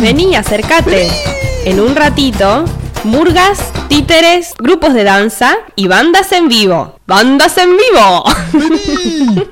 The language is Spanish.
Vení, acércate. En un ratito, murgas, títeres, grupos de danza y bandas en vivo. ¡Bandas en vivo!